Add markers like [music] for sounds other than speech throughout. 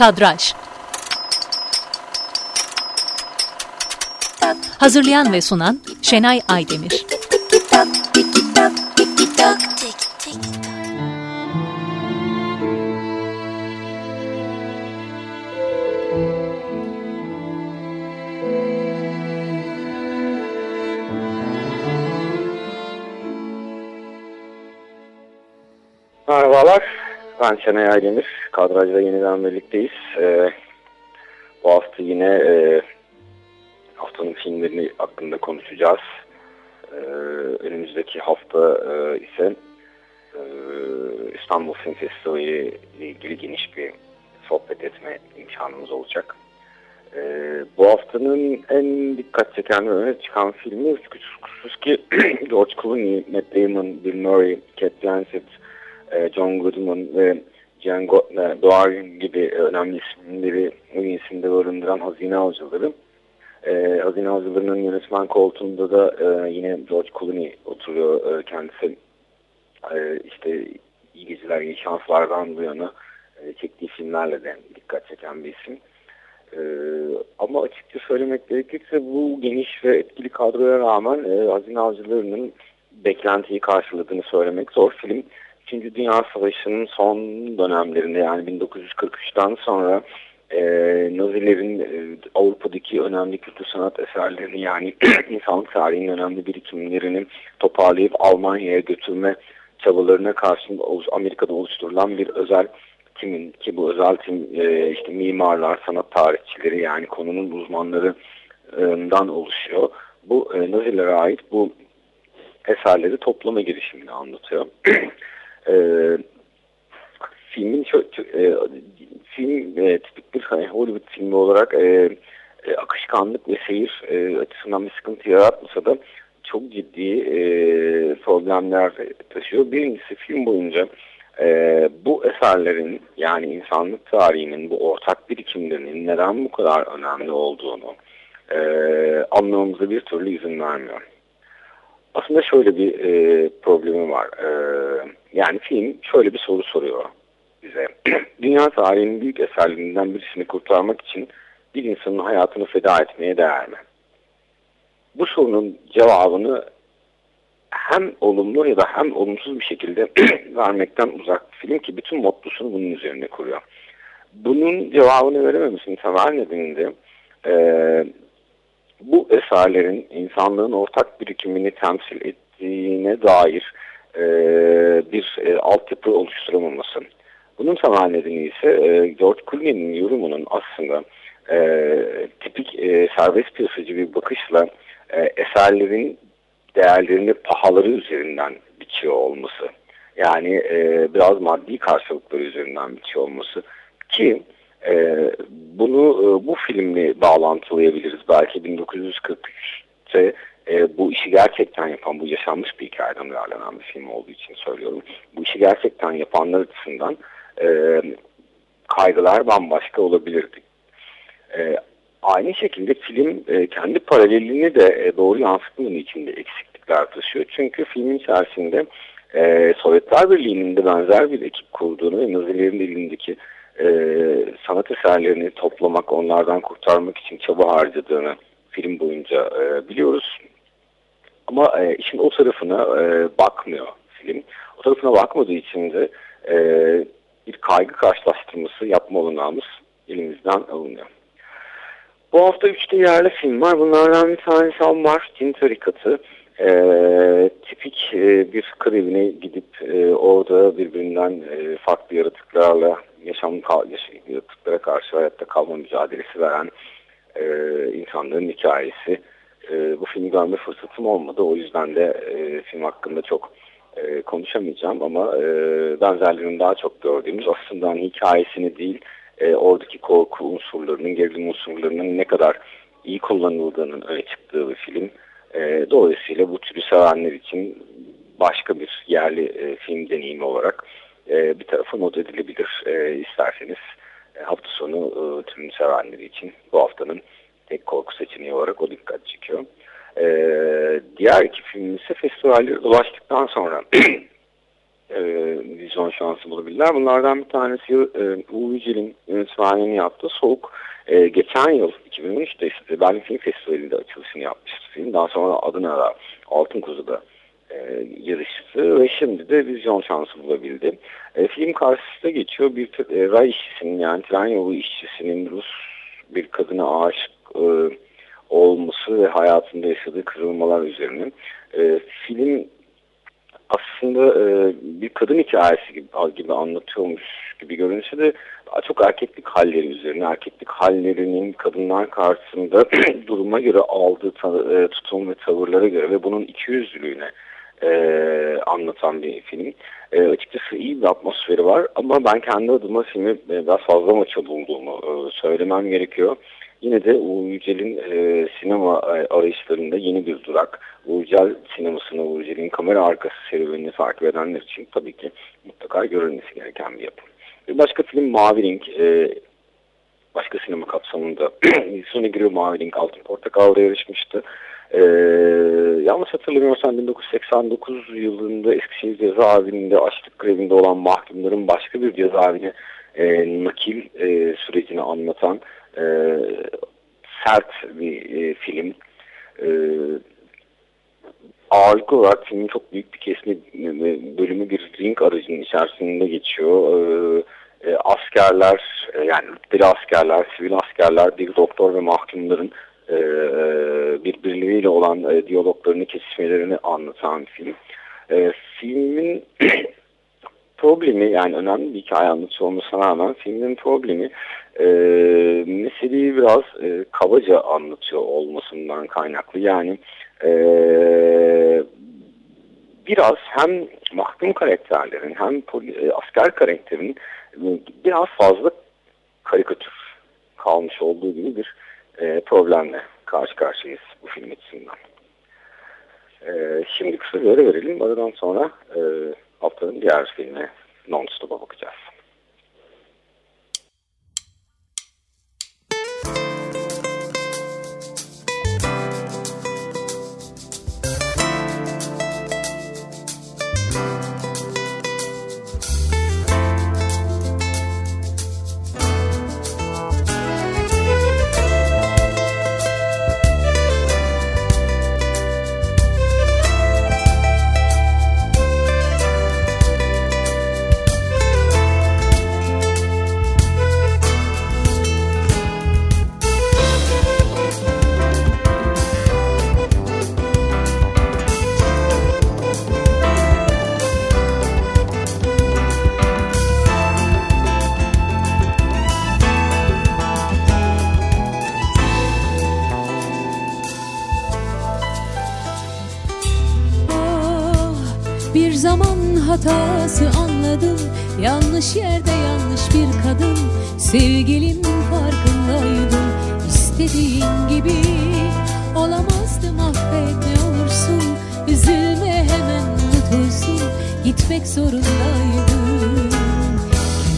Kadraj Hazırlayan ve sunan Şenay Aydemir Merhabalar, ben Şenay Aydemir. Kadrajda yeniden birlikteyiz. Ee, bu hafta yine e, haftanın filmlerini hakkında konuşacağız. Ee, önümüzdeki hafta e, ise e, İstanbul Film Festivali ile ilgili geniş bir sohbet etme imkanımız olacak. Ee, bu haftanın en dikkat çeken ve öne çıkan filmi kuşkusuz ki [clears throat] George Clooney, Matt Damon, Bill Murray, Cate Blanchett, e, John Goodman ve Jen Doğan gibi önemli isimleri isimde barındıran Hazine Avcıları. E, Hazine Avcıları'nın yönetmen koltuğunda da e, yine George Clooney oturuyor. E, kendisi e, işte iyi geceler, iyi şanslardan bu yana e, çektiği filmlerle de dikkat çeken bir isim. E, ama açıkça söylemek gerekirse bu geniş ve etkili kadroya rağmen e, Hazine Avcıları'nın beklentiyi karşıladığını söylemek zor. Film İkinci Dünya Savaşı'nın son dönemlerinde yani 1943'ten sonra e, Nazilerin e, Avrupa'daki önemli kültür sanat eserlerini yani [clears throat] insanlık tarihinin önemli birikimlerini toparlayıp Almanya'ya götürme çabalarına karşın Amerika'da oluşturulan bir özel timin ki bu özel tim e, işte mimarlar, sanat tarihçileri yani konunun uzmanlarından oluşuyor. Bu e, Nazilere ait bu eserleri toplama girişimini anlatıyor. [clears throat] e, filmin çok e, film e, tipik bir hani Hollywood filmi olarak e, e, akışkanlık ve seyir e, açısından bir sıkıntı yaratmasa da çok ciddi e, problemler taşıyor. Birincisi film boyunca e, bu eserlerin yani insanlık tarihinin bu ortak birikimlerinin neden bu kadar önemli olduğunu e, anlamamıza bir türlü izin vermiyor. Aslında şöyle bir e, problemi var. E, yani film şöyle bir soru soruyor bize. [clears throat] Dünya tarihinin büyük eserlerinden birisini kurtarmak için bir insanın hayatını feda etmeye değer mi? Bu sorunun cevabını hem olumlu ya da hem olumsuz bir şekilde [clears throat] vermekten uzak film ki bütün mottosunu bunun üzerine kuruyor. Bunun cevabını verememesinin temel nedeni de e, bu eserlerin insanlığın ortak birikimini temsil ettiğine dair e, bir e, altyapı oluşturamaması. Bunun temel nedeni ise e, George Clooney'nin yorumunun aslında e, tipik e, serbest piyasacı bir bakışla e, eserlerin değerlerini pahaları üzerinden biçiyor olması. Yani e, biraz maddi karşılıkları üzerinden biçiyor olması ki e, bunu e, bu filmle bağlantılayabiliriz. Belki 1943'te e, bu işi gerçekten yapan, bu yaşanmış bir hikayeden uyarlanan bir film olduğu için söylüyorum. Bu işi gerçekten yapanlar açısından e, kaygılar bambaşka olabilirdi. E, aynı şekilde film e, kendi paralelini de e, doğru yansıtmanın içinde eksiklikler taşıyor. Çünkü filmin içerisinde e, Sovyetler Birliği'nin de benzer bir ekip kurduğunu ve Nazilerin elindeki e, sanat eserlerini toplamak, onlardan kurtarmak için çaba harcadığını film boyunca e, biliyoruz. Ama e, işin o tarafına e, bakmıyor film. O tarafına bakmadığı için de e, bir kaygı karşılaştırması yapma olanağımız elimizden alınıyor. Bu hafta üç yerli film var. Bunlardan bir tanesi Martin Tarikatı. E, tipik e, bir kır evine gidip e, orada birbirinden e, farklı yaratıklarla yaşam yaratıklara karşı hayatta kalma mücadelesi veren e, insanların hikayesi. Bu filmi görme fırsatım olmadı. O yüzden de e, film hakkında çok e, konuşamayacağım ama e, benzerlerini daha çok gördüğümüz aslında hani hikayesini değil e, oradaki korku unsurlarının, gerilim unsurlarının ne kadar iyi kullanıldığının öne çıktığı bir film. E, dolayısıyla bu türü sevenler için başka bir yerli e, film deneyimi olarak e, bir tarafa not edilebilir e, isterseniz. E, hafta sonu e, tüm sevenleri için bu haftanın tek korku seçeneği olarak o dikkat çekiyor. E, diğer iki film ise festivalleri dolaştıktan sonra [clears throat] e, vizyon şansı bulabildiler. Bunlardan bir tanesi e, Uğur Yücel'in yönetmenliğini yaptığı Soğuk. E, geçen yıl 2013'te işte Berlin Film Festivali'nde açılışını yapmıştı film. Daha sonra adına da Altın Kuzu'da e, yarıştı ve şimdi de vizyon şansı bulabildi. E, film karşısında geçiyor bir e, ray işçisinin yani tren yolu işçisinin Rus bir kadına aşık e, olması ve hayatında yaşadığı kırılmalar üzerine. E, film aslında e, bir kadın hikayesi gibi, gibi anlatıyormuş gibi görünse de çok erkeklik halleri üzerine, erkeklik hallerinin kadınlar karşısında [clears throat] duruma göre aldığı e, tutum ve tavırlara göre ve bunun iki yüzlülüğüne e, anlatan bir film. E, açıkçası iyi bir atmosferi var ama ben kendi adıma filmi e, biraz fazla maça bulduğumu e, söylemem gerekiyor. Yine de Uğur Yücel'in e, sinema e, arayışlarında yeni bir durak. Uğur Yücel sinemasını, Uğur Yücel'in kamera arkası serüvenini takip edenler için tabii ki mutlaka görülmesi gereken bir yapım. Bir başka film Mavi Ring. E, başka sinema kapsamında [clears throat] sona giriyor Mavi Ring Altın Portakal'da yarışmıştı. Ee, yanlış hatırlamıyorsam 1989 yılında Eskişehir cezaevinde açlık grevinde olan mahkumların başka bir cezaevine e, nakil e, sürecini anlatan e, sert bir e, film. E, ağırlıklı olarak filmin çok büyük bir kesme e, bölümü bir ring aracının içerisinde geçiyor. E, e, askerler, e, yani rütbeli askerler, sivil askerler, bir doktor ve mahkumların e, birbirleriyle olan e, diyaloglarını, kesişmelerini anlatan film. E, filmin [clears throat] problemi yani önemli bir hikaye anlatıcı olmasına rağmen filmin problemi e, meseleyi biraz e, kabaca anlatıyor olmasından kaynaklı. Yani e, biraz hem mahkum karakterlerin hem e, asker karakterinin e, biraz fazla karikatür kalmış olduğu gibi bir e, problemle karşı karşıyayız bu film açısından. E, şimdi kısa bir ara verelim. Aradan sonra e, haftanın diğer filmine Non-Stop'a bakacağız. Hatası anladım Yanlış yerde yanlış bir kadın. Sevgilim farkındaydım İstediğin gibi. Olamazdım affet ne olursun. Üzülme hemen unutursun Gitmek zorundaydım.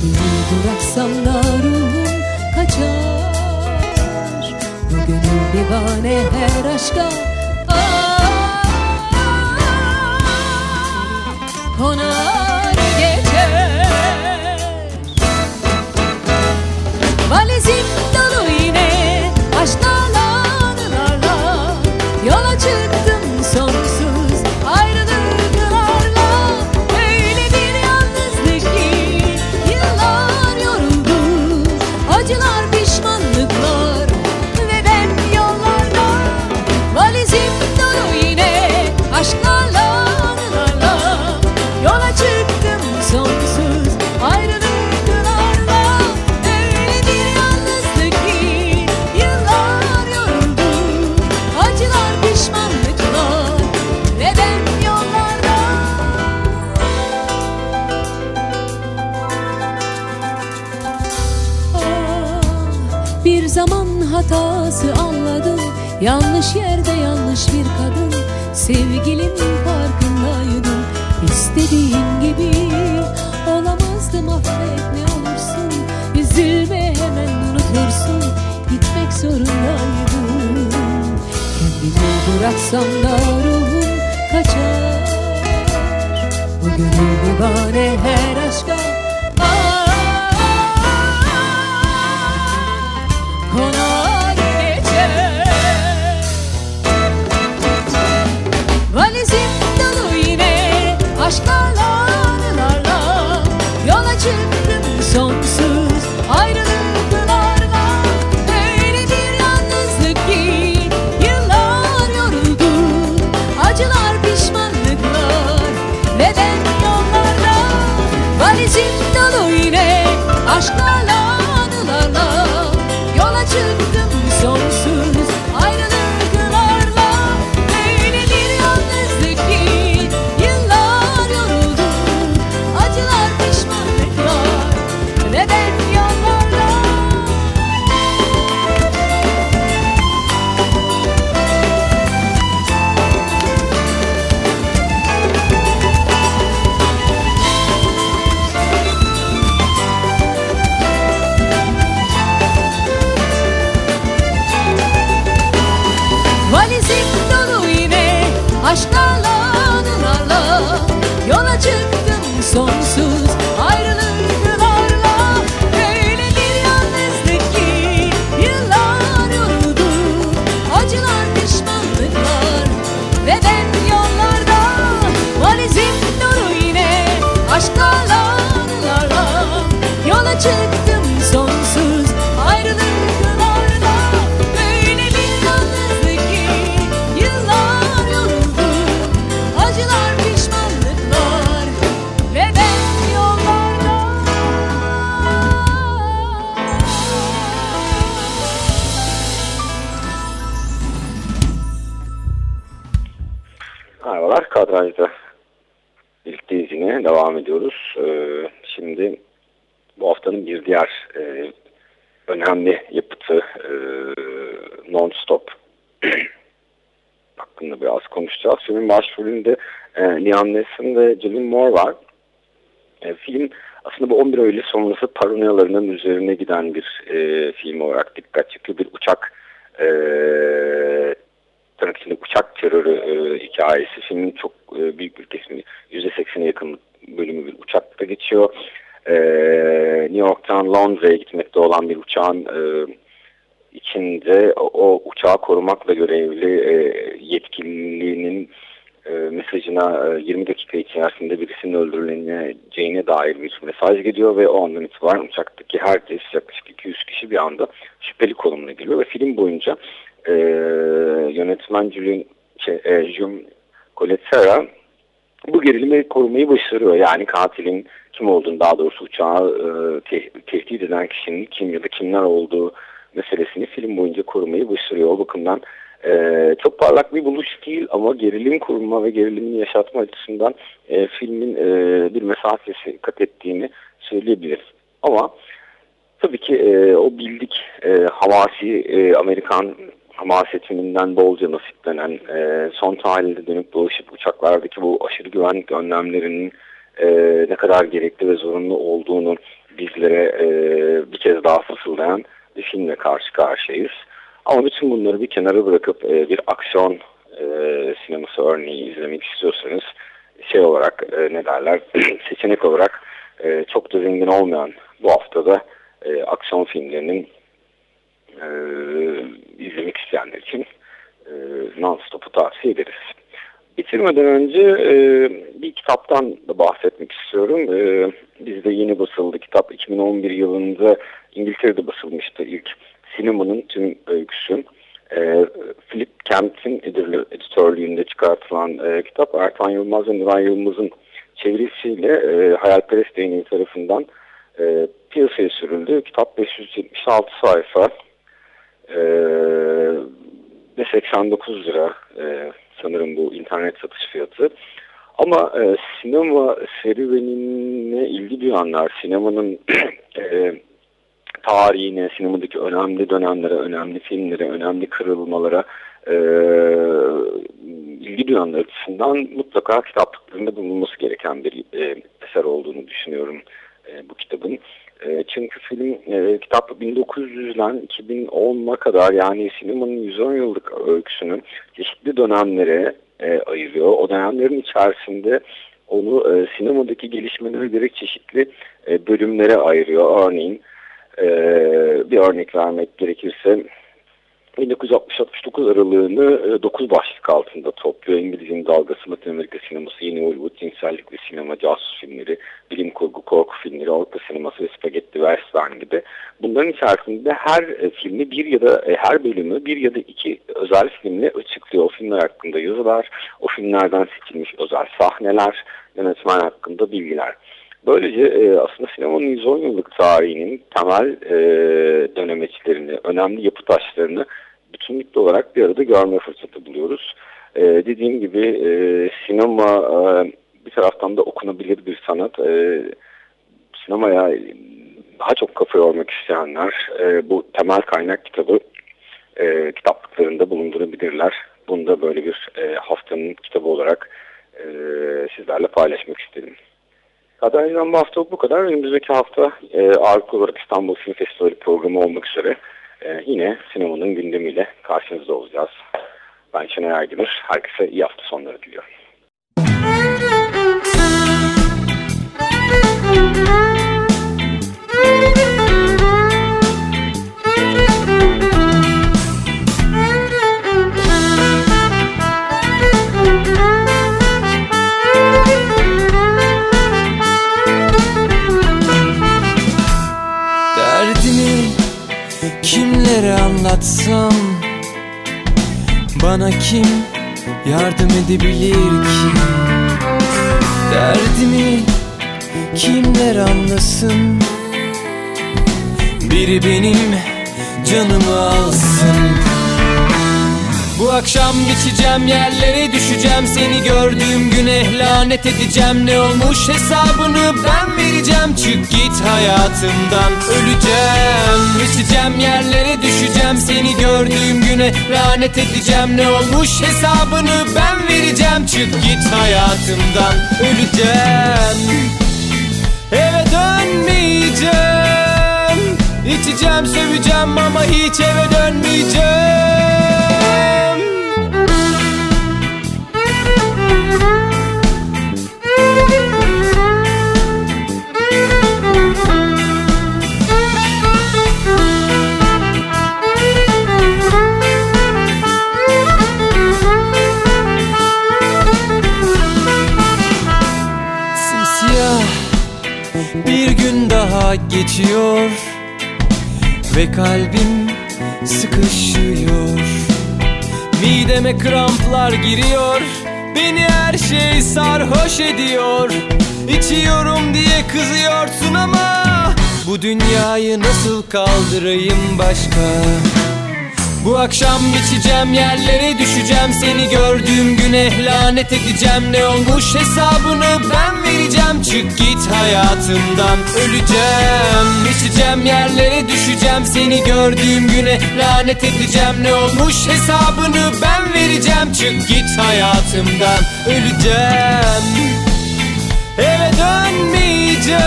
Kendimi bıraksam da ruhum kaçar. Bu gönül divane her aşka. Konar hatası anladım. Yanlış yerde yanlış bir kadın. Sevgilim farkındaydım. İstediğin gibi olamazdım. Affet ne olursun. Üzülme hemen unutursun. Gitmek zorundaydım. Kendimi bıraksam da ruhum kaçar. Bu gönül var Merhabalar, yapıtı e, Non-Stop hakkında biraz konuşacağız. Filmin başrolünde e, Liam Neeson ve Julian Moore var. E, film aslında bu 11 Eylül sonrası paranoyalarının üzerine giden bir e, film olarak dikkat çekiyor. Bir uçak e, tırnak içinde uçak terörü e, hikayesi. Filmin çok e, büyük bir kesimi %80'e yakın bölümü bir uçakta geçiyor. E, New York'tan Londra'ya gitmekte olan bir uçağın e, içinde o, o uçağı korumakla görevli e, yetkililiğinin e, mesajına e, 20 dakika içerisinde birisinin öldürüleceğine dair bir mesaj geliyor ve o andan itibaren uçaktaki herkes yaklaşık 200 kişi bir anda şüpheli konumuna geliyor ve film boyunca e, yönetmen Julian şey, e, Coletsera bu gerilimi korumayı başarıyor. Yani katilin kim olduğunu daha doğrusu uçağı e, te tehdit eden kişinin kim ya da kimler olduğu meselesini film boyunca korumayı başarıyor. O bakımdan e, çok parlak bir buluş değil ama gerilim kurma ve gerilimin yaşatma açısından e, filmin e, bir mesafesi kat ettiğini söyleyebiliriz. Ama tabii ki e, o bildik e, havasi e, Amerikan hamasiyetinden bolca nasiplenen e, son tarihinde dönüp dolaşıp uçaklardaki bu aşırı güvenlik önlemlerinin e, ne kadar gerekli ve zorunlu olduğunu bizlere e, bir kez daha fısıldayan bir filmle karşı karşıyayız. Ama bütün bunları bir kenara bırakıp e, bir aksiyon e, sineması örneği izlemek istiyorsanız şey olarak e, ne derler [clears throat] seçenek olarak e, çok da zengin olmayan bu haftada e, aksiyon filmlerinin e, izlemek isteyenler için e, non-stop'u tavsiye ederiz. Bitirmeden önce e, bir kitaptan da bahsetmek istiyorum. E, bizde yeni basıldı kitap 2011 yılında İngiltere'de basılmıştı ilk sinemanın tüm öyküsü. E, Philip Kemp'in editörlüğünde çıkartılan e, kitap Ertan Yılmaz ve Nuray Yılmaz'ın çevirisiyle e, Hayalperest Değneği tarafından e, piyasaya sürüldü. Kitap 576 sayfa e, ve 89 lira e, sanırım bu internet satış fiyatı. Ama e, sinema serüvenine ilgi duyanlar, sinemanın [clears throat] e, tarihine, sinemadaki önemli dönemlere, önemli filmlere, önemli kırılmalara e, ilgi duyanlar açısından mutlaka kitaplıklarında bulunması gereken bir e, eser olduğunu düşünüyorum e, bu kitabın. Çünkü film e, kitap 1900'den 2010'a kadar yani sinemanın 110 yıllık öyküsünü çeşitli dönemlere e, ayırıyor. O dönemlerin içerisinde onu e, sinemadaki gelişmelere göre çeşitli e, bölümlere ayırıyor. Örneğin e, bir örnek vermek gerekirse 1960-69 aralığını 9 e, başlık altında topluyor. İngiliz'in dalgası, Latin Amerika sineması, yeni Hollywood, cinsellik ve sinema, casus filmleri, bilim kurgu, korku filmleri, Avrupa sineması ve spagetti western gibi. Bunların içerisinde her e, filmi bir ya da e, her bölümü bir ya da iki özel filmle açıklıyor. O filmler hakkında yazılar, o filmlerden seçilmiş özel sahneler, yönetmen hakkında bilgiler. Böylece e, aslında sinemanın 110 yıllık tarihinin temel e, dönemeçlerini, önemli yapı taşlarını bütünlükte olarak bir arada görme fırsatı buluyoruz. E, dediğim gibi e, sinema e, bir taraftan da okunabilir bir sanat. E, sinemaya daha çok kafa yormak isteyenler e, bu temel kaynak kitabı e, kitaplıklarında bulundurabilirler. Bunu da böyle bir e, haftanın kitabı olarak e, sizlerle paylaşmak istedim. Kader'den bu hafta bu kadar. Önümüzdeki hafta e, ağırlıklı olarak İstanbul Film Festivali programı olmak üzere e, yine sinemanın gündemiyle karşınızda olacağız. Ben Şener Ergünür. Herkese iyi hafta sonları diliyorum. Kimlere anlatsam? Bana kim yardım edebilir ki? Derdimi kimler anlasın? Biri benim canımı alsın Bu akşam geçeceğim yerlere düşeceğim. Seni gördüğüm güne lanet edeceğim. Ne olmuş hesabını ben vereceğim. Çık git hayatımdan öleceğim. Geçeceğim yerlere düşeceğim. Seni gördüğüm güne lanet edeceğim. Ne olmuş hesabını ben vereceğim. Çık git hayatımdan öleceğim. Eve dönmeyeceğim. İçeceğim söveceğim ama hiç eve dönmeyeceğim geçiyor Ve kalbim sıkışıyor. Mideme kramplar giriyor Beni her şey sarhoş ediyor. İçiyorum diye kızıyorsun ama Bu dünyayı nasıl kaldırayım başka bu akşam geçeceğim yerlere düşeceğim. Seni gördüğüm güne lanet edeceğim. Ne olmuş hesabını ben vereceğim. Çık git hayatımdan. Öleceğim. Geçeceğim yerlere düşeceğim. Seni gördüğüm güne lanet edeceğim. Ne olmuş hesabını ben vereceğim. Çık git hayatımdan. Öleceğim. Eve dönmeyeceğim.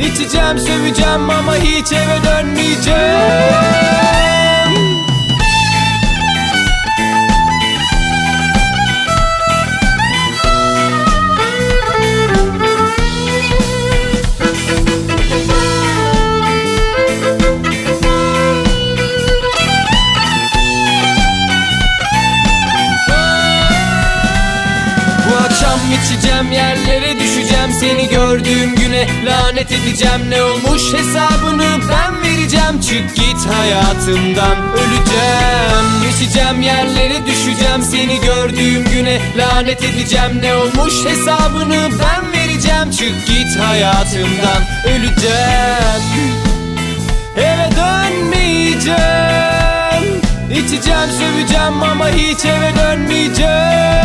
İçeceğim söveceğim ama hiç eve dönmeyeceğim Seni gördüğüm güne lanet edeceğim Ne olmuş hesabını ben vereceğim. Çık git hayatımdan öleceğim. Geçeceğim yerlere düşeceğim. Seni gördüğüm güne lanet edeceğim Ne olmuş hesabını ben vereceğim. Çık git hayatımdan öleceğim. Eve dönmeyeceğim. İçeceğim söveceğim ama hiç eve dönmeyeceğim